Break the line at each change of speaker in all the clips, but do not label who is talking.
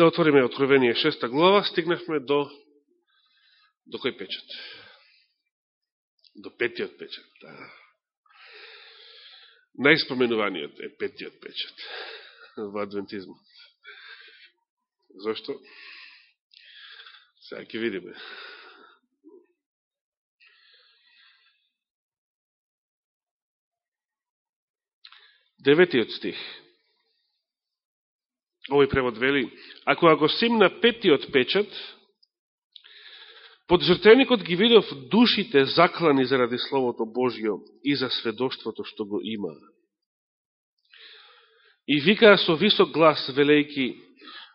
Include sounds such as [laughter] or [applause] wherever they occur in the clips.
Да отвориме Откровение 6 глава, стигнахме до до кој печат? До петиот печат, да. Најспоменуваниот е петиот печат во адвентизмот. Зошто? Сега ќе видиме. Деветиот стих. Овој превод вели, ако го симна петиот печат, под жртвеникот ги видов душите заклани заради Словото Божјо и за сведоштвото што го има. И викаа со висок глас, велејки,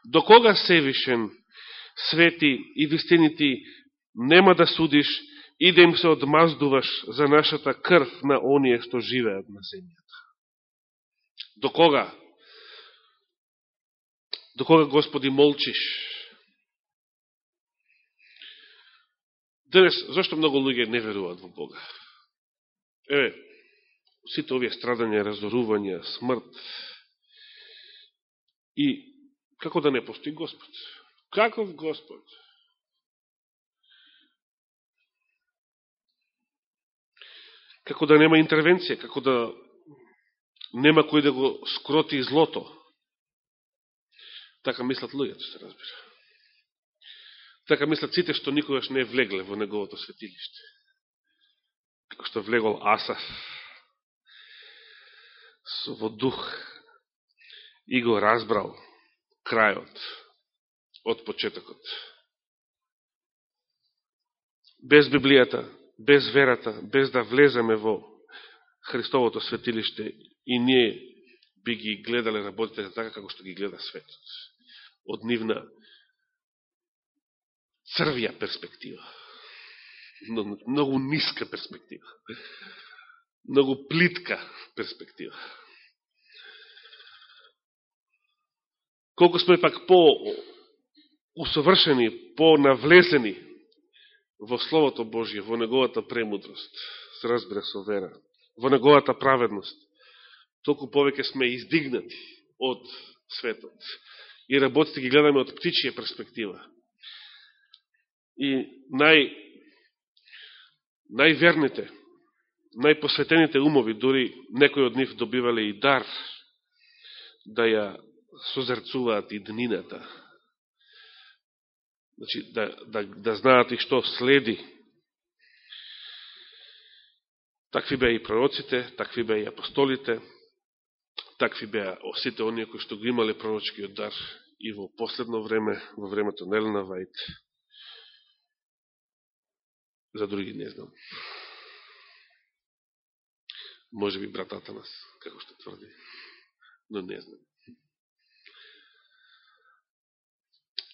до кога Севишен, свети и вистинити нема да судиш и да им се одмаздуваш за нашата крв на оние што живеат на земјата. До кога? До кога, Господи, молчиш? Денес, зашто многу луѓе не веруваат во Бога? Еве, сите овие страдања, разорувања, смрт, и како да не постои Господ? Каков Господ? Како да нема интервенција, како да нема кој да го скроти злото. Така мислат луѓето, се разбира. Така мислат сите што никогаш не е влегле во неговото светилиште. Како што влегол Асаф со во дух и го разбрал крајот од почетокот. Без Библијата, без верата, без да влеземе во Христовото светилиште и ние би ги гледале работите така како што ги гледа светот. Од нивна црвија перспектива. Многу ниска перспектива. Многу плитка перспектива. Колко сме пак по усовршени, по-навлезени во Словото Божие, во Неговата премудрост, се разбира со вера, во Неговата праведност, толку повеќе сме издигнати од светот. И работите ги гледаме од птичија перспектива. И нај, најверните, најпосветените умови, дури некои од нив добивале и дар да ја созерцуваат и днината. Значи, да, да, да знаат и што следи. Такви беа и пророците, такви беа и апостолите, такви беа сите оние кои што го имале пророчкиот дар и во последно време, во времето на Елена Вајт. За други не знам. Може би братата нас, како што тврди, но не знам.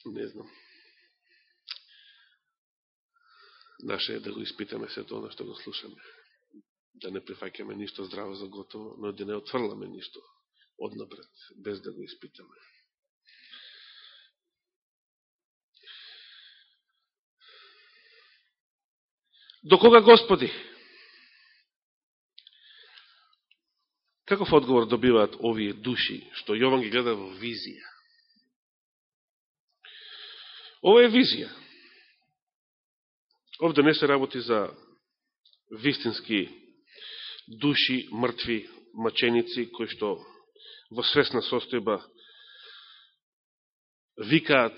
Не знам. Наше е да го испитаме се тоа што го слушаме. Да не прифаќаме ништо здраво за готово, но да не отврламе ништо однапред, без да го испитаме. До кога Господи? Каков одговор добиваат овие души, што Јован ги гледа во визија? Ова е визија. Овде не се работи за вистински души, мртви, маченици, кои што во свесна состојба викаат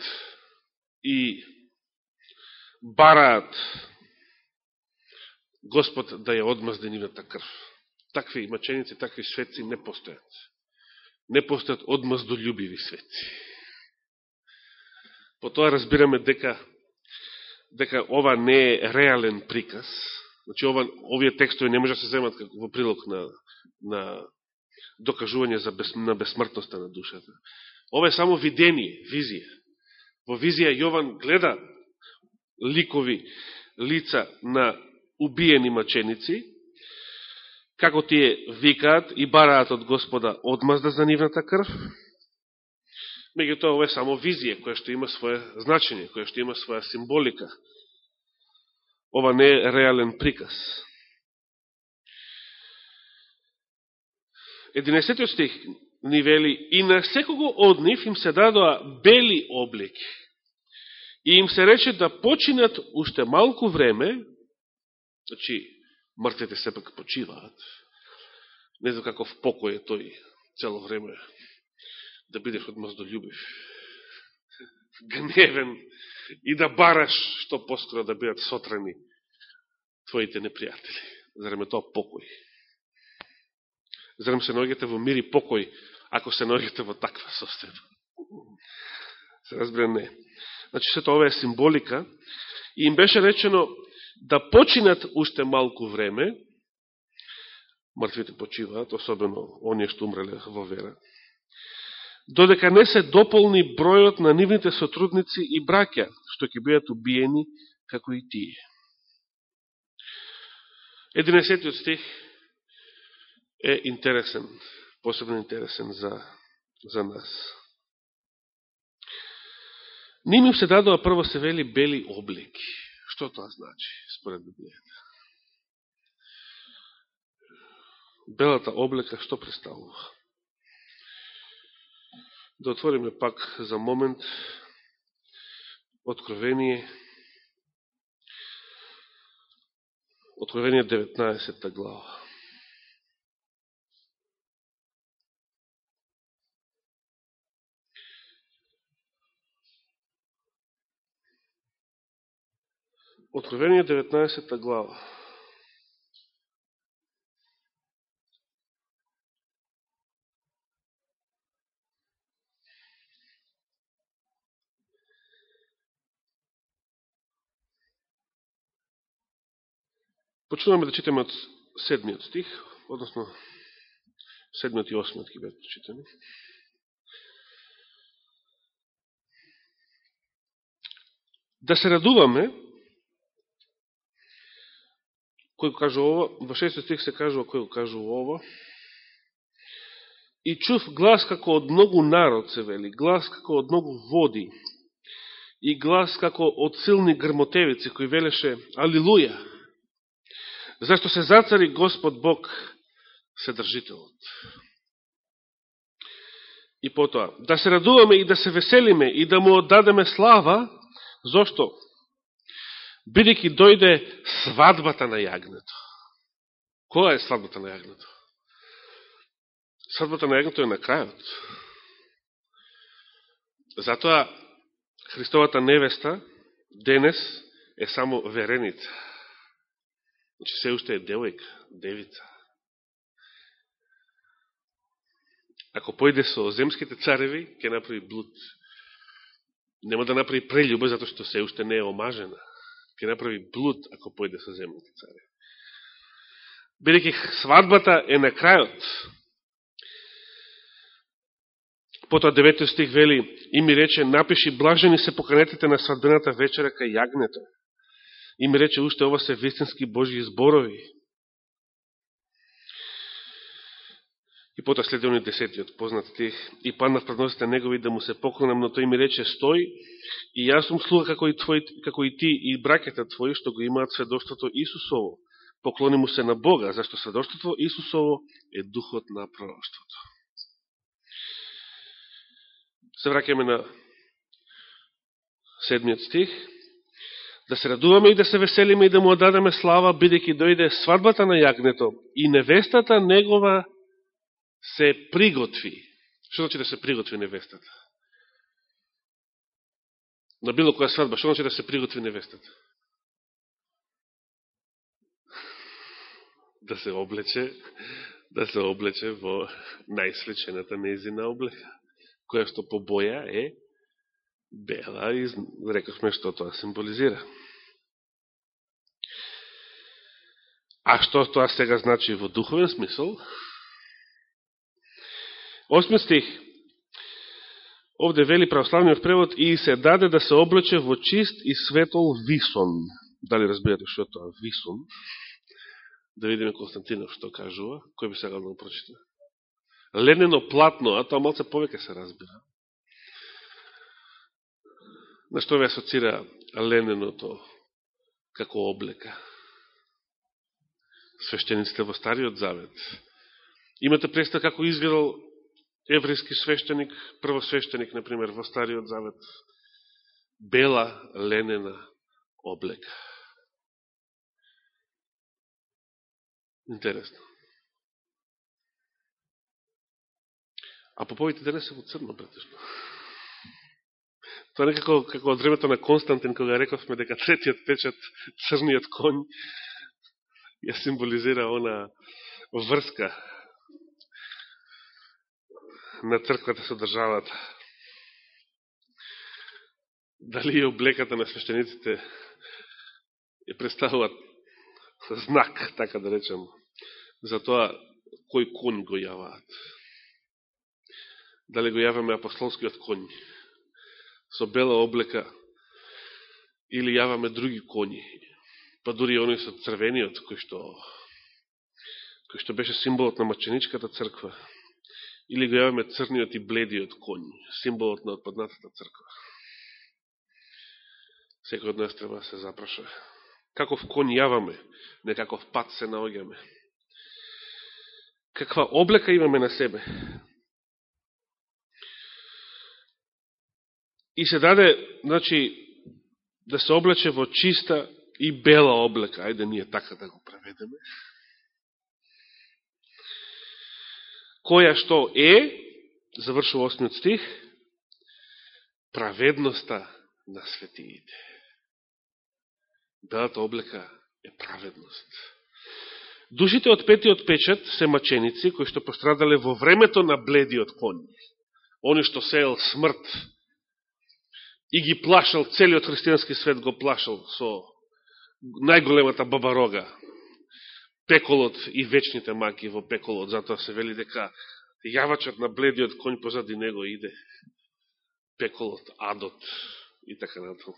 и бараат Господ да ја одмазде нивната крв. Такви маченици, такви светци не постојат. Не постојат одмаздолюбиви светци. По тоа разбираме дека дека ова не е реален приказ. Значи, ова, овие текстови не може да се земат во прилог на, на докажување за бес, на безсмртноста на душата. Ова е само видение, визија. Во визија Јован гледа ликови лица на убиени маченици, како тие викаат и бараат од Господа одмазда за нивната крв, Меѓутоа, ова е само визија, која што има своје значење, која што има своја символика. Ова не е реален приказ. 11 стих ни вели, и на секого од нив им се дадоа бели облеки. И им се рече да починат уште малку време, значи, мртвите сепак почиваат, не знам каков покој е тој цело време, да бидеш од мрздолюбив, [laughs] гневен и да бараш што поскоро да бидат сотрани твоите непријатели. Зарем е тоа покој. Зарем се ногите во мир и покој, ако се ногите во таква состојба. Се разбира не. Значи, сето ова е символика. И им беше речено да починат уште малку време, мртвите почиваат, особено оние што умреле во вера, додека не се дополни бројот на нивните сотрудници и браќа, што ќе бидат убиени како и тие. 11 стих е интересен, посебно интересен за, за нас. Ними се дадоа прво се вели бели облики. Што тоа значи, според Библијата? Белата облека што представува? Да отвориме пак за момент Откровение Откровение 19 глава. Откровение 19 глава. Почнуваме да читаме од седмиот стих, односно седмиот и осмиот ги бе читаме. Да се радуваме, кој го кажува ова, во шестиот стих се кажува кој го кажува ова, и чув глас како од многу народ се вели, глас како од многу води, и глас како од силни грмотевици, кој велеше Алилуја, Зашто се зацари Господ Бог Седржителот. И потоа, да се радуваме и да се веселиме и да му отдадеме слава, зошто? Бидеќи дојде свадбата на јагнето. Која е свадбата на јагнето? Свадбата на јагнето е на крајот. Затоа Христовата невеста денес е само вереница. Значи се уште е девојка, девица. Ако појде со земските цареви, ќе направи блуд. Нема да направи прелюба, затоа што се уште не е омажена. Ќе направи блуд, ако појде со земните цареви. Бидеќи свадбата е на крајот. Потоа 9 стих вели, и ми рече, напиши, блажени се поканетите на свадбената вечера кај јагнето и ми рече уште ова се вистински Божи зборови. И потоа следи они десетиот познат стих. И паднав пред носите негови да му се поклонам, но тој ми рече стој и јас сум слуга како и, твој, како и ти и бракета твои што го имаат сведоштвото Исусово. Поклони му се на Бога, зашто сведоштвото Исусово е духот на пророќството. Се враќаме на седмиот стих да се радуваме и да се веселиме и да му одадаме слава, бидеќи дојде свадбата на јагнето и невестата негова се приготви. Што значи да се приготви невестата? На било која свадба, што значи да се приготви невестата? Да се облече, да се облече во најсличената незина облека, која што по боја е бела и рековме што тоа символизира. А што тоа сега значи во духовен смисол? Осми стих. Овде вели православниот превод и се даде да се облече во чист и светол висон. Дали разбирате што тоа висон? Да видиме Константинов што кажува. Кој би сега да го прочита? Ленено платно, а тоа малце повеќе се разбира. На што ве асоцира лененото како облека? Свештениците во Стариот Завет. Имате представа како изгледал еврејски свештеник, првосвештеник, например, во Стариот Завет, бела ленена облека. Интересно. А поповите денес се во црно, претешно. Тоа некако како од времето на Константин, кога рековме дека третиот печат, црниот конј, ја символизира она врска на црквата со државата. Дали и облеката на свештениците ја представуваат знак, така да речем, за тоа кој конј го јаваат. Дали го јаваме апостолскиот конј со бела облека или јаваме други коњи, па дури они со црвениот, кој што, кој што беше символот на маченичката црква, или го јаваме црниот и бледиот конј, символот на отпаднатата црква. Секој од нас треба да се запраша. Каков конј јаваме, не каков пат се наоѓаме. Каква облека имаме на себе? И се даде, значи, да се облече во чиста и бела облека. Ајде ние така да го преведеме. Која што е, завршува осмиот стих, праведноста на светиите. Белата облека е праведност. Душите од петиот печат се маченици кои што пострадале во времето на бледиот конј. Они што сеел смрт и ги плашал, целиот христијански свет го плашал со најголемата бабарога, пеколот и вечните маки во пеколот, затоа се вели дека јавачот на бледиот конј позади него иде, пеколот, адот и така натаму.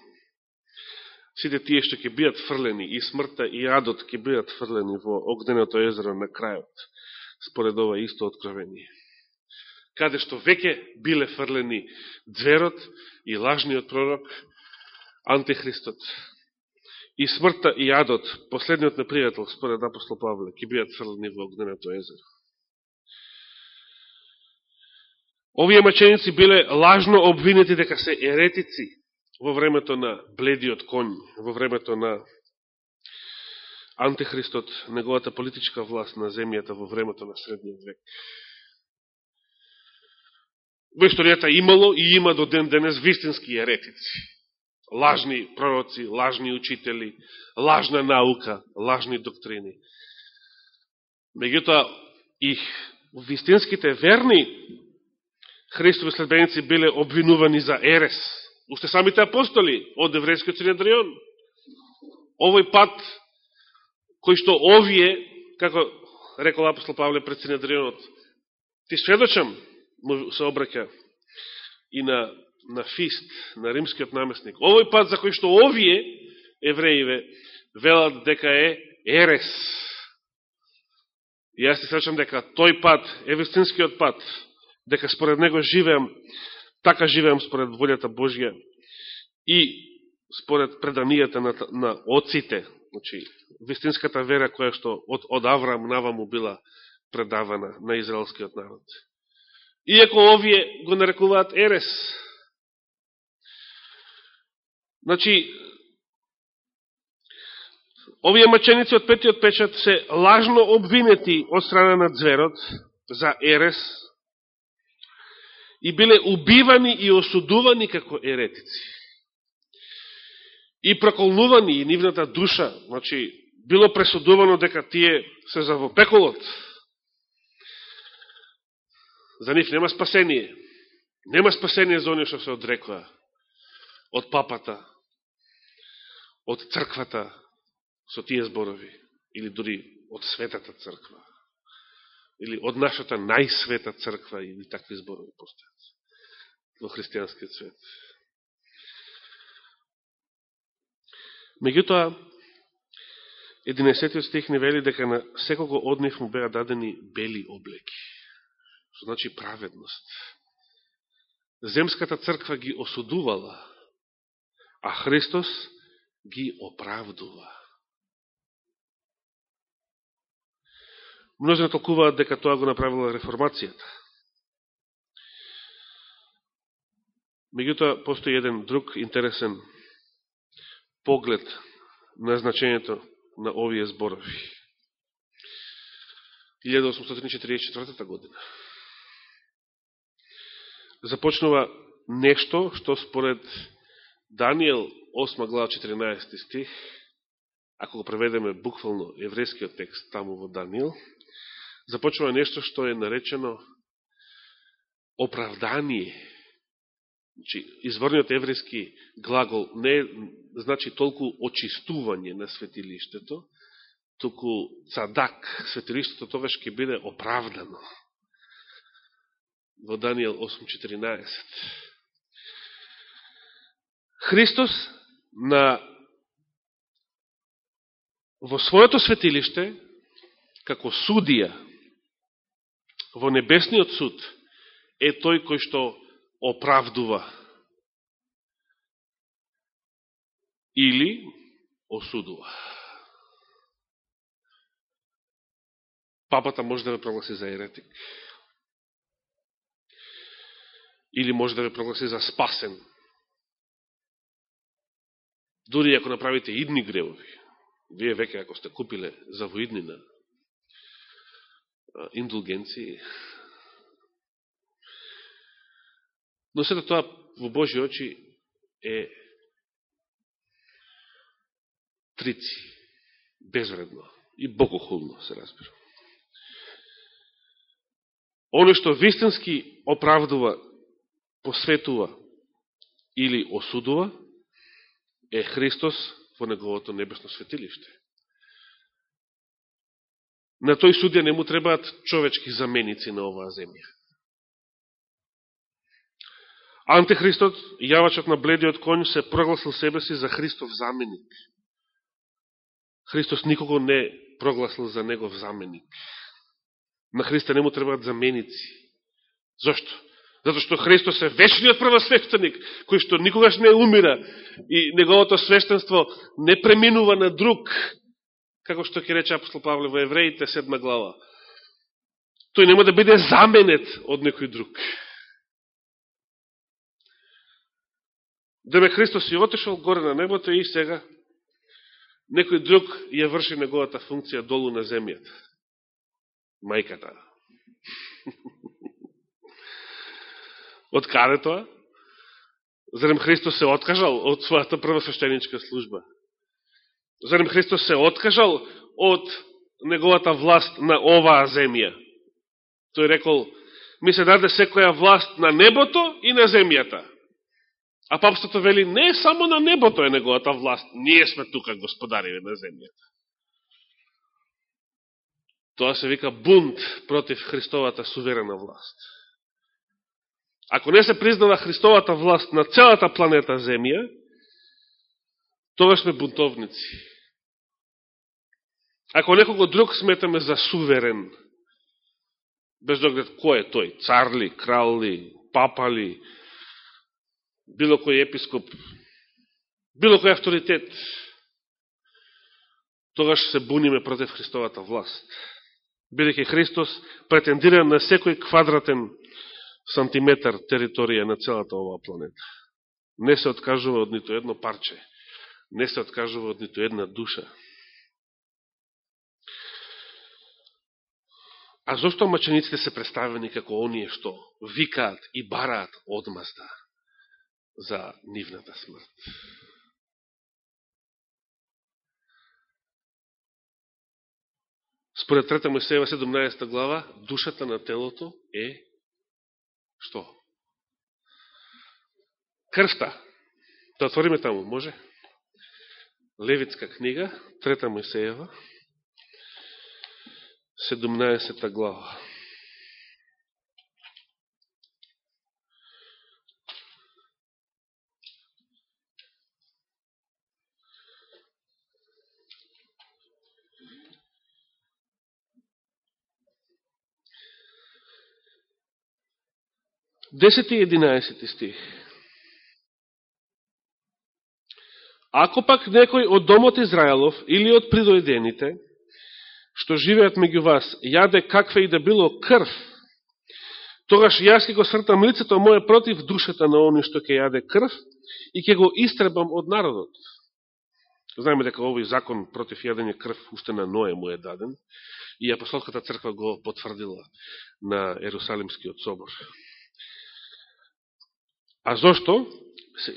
Сите тие што ќе бидат фрлени, и смртта и адот ќе бидат фрлени во огненото езеро на крајот, според ова исто откровение. Каде што веќе биле фрлени дверот и лажниот пророк, антихристот, и смртта и јадот, последниот непријател, според апостол Павле, ќе бидат фрлени во огненото езеро. Овие маченици биле лажно обвинети дека се еретици во времето на бледиот конј, во времето на антихристот, неговата политичка власт на земјата во времето на средниот век. Во историјата имало и има до ден денес вистински еретици лажни пророци, лажни учители, лажна наука, лажни доктрини. Меѓутоа, и вистинските верни Христови следбеници биле обвинувани за ерес. Уште самите апостоли од еврејскиот Синедрион. Овој пат, кој што овие, како рекол апостол Павле пред Синедрионот, ти сведочам, се обраќа и на на Фист, на римскиот наместник. Овој пат за кој што овие евреиве велат дека е ерес. И јас се сречам дека тој пат е вистинскиот пат, дека според него живеам, така живеам според волјата Божја и според преданијата на, на оците, значи, вистинската вера која што од, од Авраам наваму била предавана на израелскиот народ. Иако овие го нарекуваат ерес, Значи, овие маченици од петиот печат се лажно обвинети од страна на зверот за ерес и биле убивани и осудувани како еретици. И проколнувани и нивната душа, значи, било пресудувано дека тие се за во пеколот. За нив нема спасение. Нема спасение за оние што се одрекува од папата, од црквата со тие зборови, или дури од светата црква, или од нашата најсвета црква, или такви зборови постојат во христијанскиот свет. Меѓутоа, 11 стих не вели дека на секого од нив му беа дадени бели облеки. Што значи праведност. Земската црква ги осудувала, а Христос ги оправдува. Множина толкуваат дека тоа го направила реформацијата. Меѓутоа, постои еден друг интересен поглед на значењето на овие зборови. 1844 година. Започнува нешто што според Данијел 8 глава 14 стих, ако го преведеме буквално еврејскиот текст таму во Данијел, започнува нешто што е наречено оправдание. Значи, изворниот еврејски глагол не значи толку очистување на светилиштето, туку цадак, светилиштето тогаш ќе биде оправдано. Во Данијел 8.14. Христос на во своето светилиште, како судија во небесниот суд, е тој кој што оправдува или осудува. Папата може да ве прогласи за еретик. Или може да ве прогласи за спасен. Дури ако направите идни гревови, вие веќе ако сте купиле за воиднина индулгенции, но сето тоа во Божи очи е трици, безвредно и богохулно, се разбира. Оно што вистински оправдува, посветува или осудува, е Христос во неговото небесно светилиште. На тој судја не му требаат човечки заменици на оваа земја. Антихристот, јавачот на бледиот конј, се прогласил себе си за Христов заменик. Христос никого не прогласил за негов заменик. На Христа не му требаат заменици. Зошто? Зато што Христос е вечниот првосвещеник, кој што никогаш не умира и неговото свештенство не преминува на друг, како што ќе рече апостол Павле во Евреите, седма глава. Тој нема да биде заменет од некој друг. Дебе Христос и отешол горе на небото и сега некој друг ја врши неговата функција долу на земјата. Мајката. [laughs] Од каде тоа? Зарем Христос се откажал од својата првосвещеничка служба? Зарем Христос се откажал од неговата власт на оваа земја? Тој рекол, ми се даде секоја власт на небото и на земјата. А папството вели, не само на небото е неговата власт, ние сме тука господариве на земјата. Тоа се вика бунт против Христовата суверена власт. Ако не се признава Христовата власт на целата планета Земја, тоа сме бунтовници. Ако некого друг сметаме за суверен, без да доглед кој е тој, цар ли, крал ли, папа ли, било кој епископ, било кој авторитет, тогаш се буниме против Христовата власт. Бидеќи Христос претендира на секој квадратен сантиметар територија на целата оваа планета. Не се откажува од нито едно парче. Не се откажува од нито една душа. А зашто мачениците се представени како оние што викаат и бараат одмазда за нивната смрт? Според 3 Мојсеева 17 глава, душата на телото е Што? Крвта. Да отвориме таму, може? Левитска книга, трета Мојсеева, 17 глава. Десети и единаесети стих. Ако пак некој од домот Израелов или од придојдените, што живеат меѓу вас, јаде каква и да било крв, тогаш јас ќе го свртам лицето моје против душата на оној што ќе јаде крв и ќе го истребам од народот. Знаеме дека овој закон против јадење крв уште на Ное му е даден и апостолската црква го потврдила на Ерусалимскиот собор. А зошто?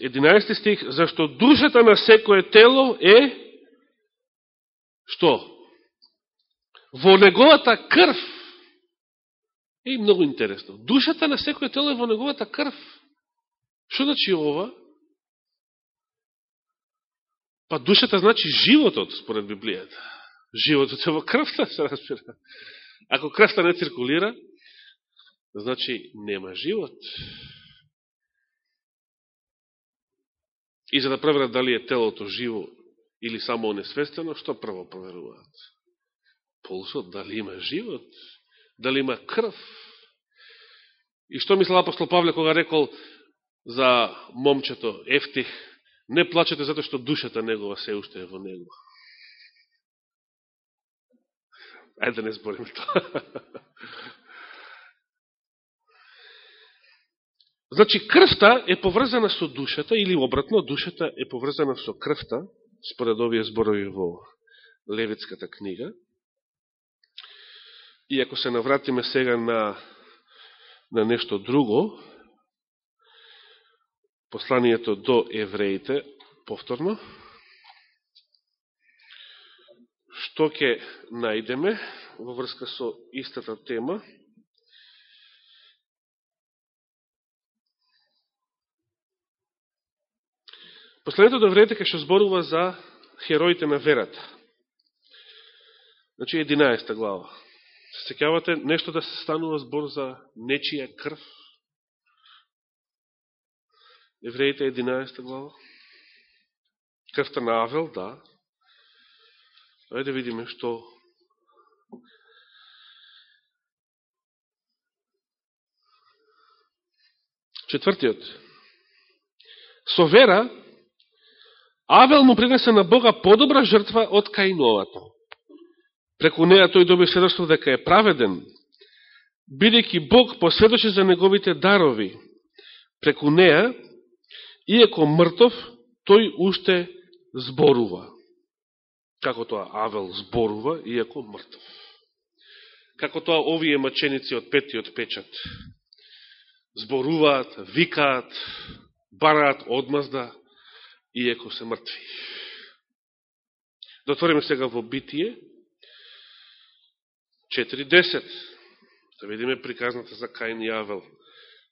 11 стих, зашто душата на секое тело е што? Во неговата крв. Е многу интересно. Душата на секое тело е во неговата крв. Што значи ова? Па душата значи животот, според Библијата. Животот е во крвта, се разбира. Ако крвта не циркулира, значи нема живот. И за да проверат дали е телото живо или само онесвестено, што прво проверуваат? Пулсот, дали има живот, дали има крв. И што мисла апостол Павле кога рекол за момчето Ефтих, не плачете затоа што душата негова се уште е во него. Ајде да не збориме [laughs] тоа. Значи, крвта е поврзана со душата, или обратно, душата е поврзана со крвта, според овие зборови во Левицката книга. И ако се навратиме сега на, на нешто друго, посланието до евреите, повторно, што ќе најдеме во врска со истата тема, Последното да вредите кај така што зборува за хероите на верата. Значи 11 глава. Се секјавате нешто да се станува збор за нечија крв? Евреите 11 глава. Крвта на Авел, да. Ајде видиме што Четвртиот. Со вера Авел му принесе на Бога подобра жртва од Каиновата. Преку неа тој доби сведоќство дека е праведен, бидејќи Бог посведочи за неговите дарови. Преку неа, иеко мртов, тој уште зборува. Како тоа Авел зборува, иеко мртов. Како тоа овие маченици од петиот печат зборуваат, викаат, бараат одмазда, иеко се мртви. Да отвориме сега во Битие 4.10. Да видиме приказната за Каин и Авел,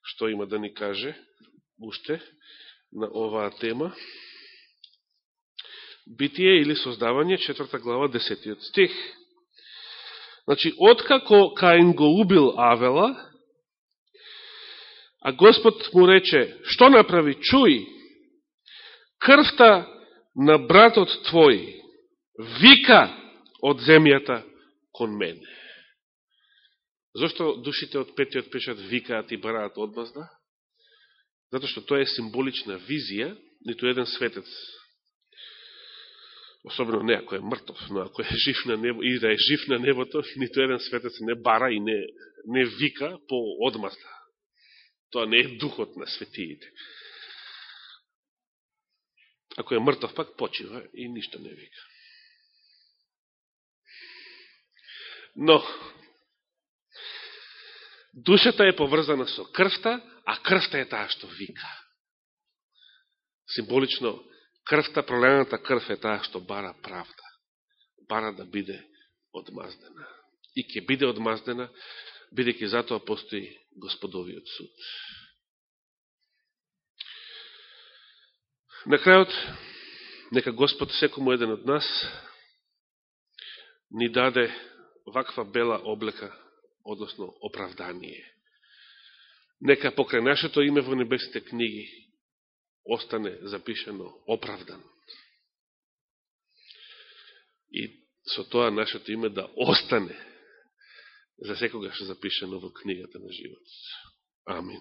што има да ни каже уште на оваа тема. Битие или создавање, четврта глава, десетиот стих. Значи, откако Каин го убил Авела, а Господ му рече, што направи, чуј, крвта на братот твој вика од земјата кон мене. Зошто душите од петиот пешат викаат и бараат одмазда? Зато што тоа е символична визија, ниту еден светец, особено не ако е мртов, но ако е жив на небо, и да е жив на небото, [laughs] ниту еден светец не бара и не, не вика по одмазда. Тоа не е духот на светиите. Ако е мртав, пак почива и ништо не вика. Но, душата е поврзана со крвта, а крвта е таа што вика. Символично, крвта, пролената крв е таа што бара правда. Бара да биде одмаздена. И ќе биде одмаздена, бидеќи затоа постои Господовиот суд. На крајот, нека Господ секому еден од нас ни даде ваква бела облека, односно оправдание. Нека покрај нашето име во небесите книги остане запишено оправдан. И со тоа нашето име да остане за секогаш запишено во книгата на живот. Амин.